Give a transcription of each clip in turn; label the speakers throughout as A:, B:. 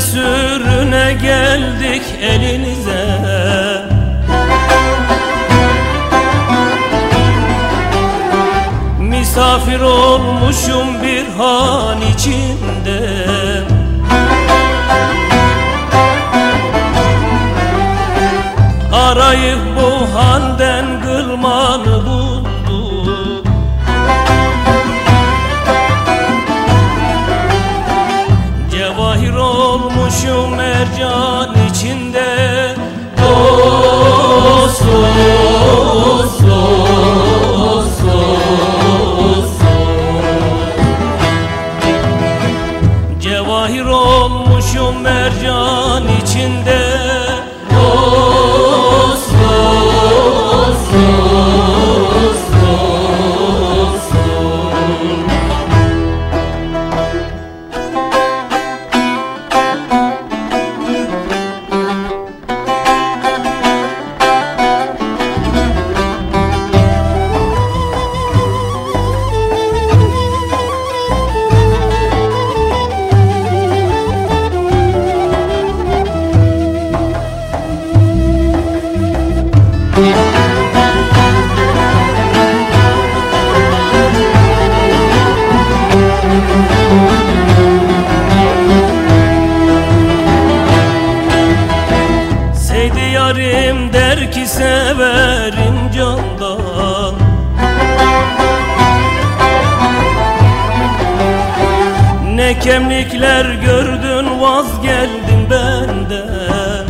A: Sürüne geldik elinize. Misafir olmuşum bir han içinde. Arayıp mercan içinde. Dost, dost, dost, dost, Cevahir olmuşum mercan içinde Seydi yarim der ki severim candan. Ne kemlikler gördün vazgeldin benden.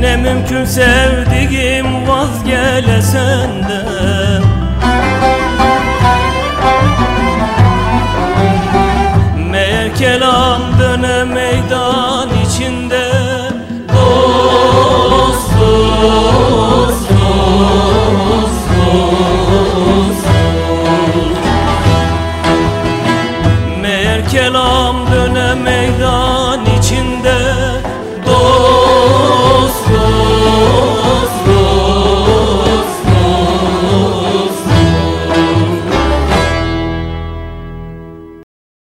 A: Ne mümkün sevdiğim vazgele senden Kelam döne meydan içinde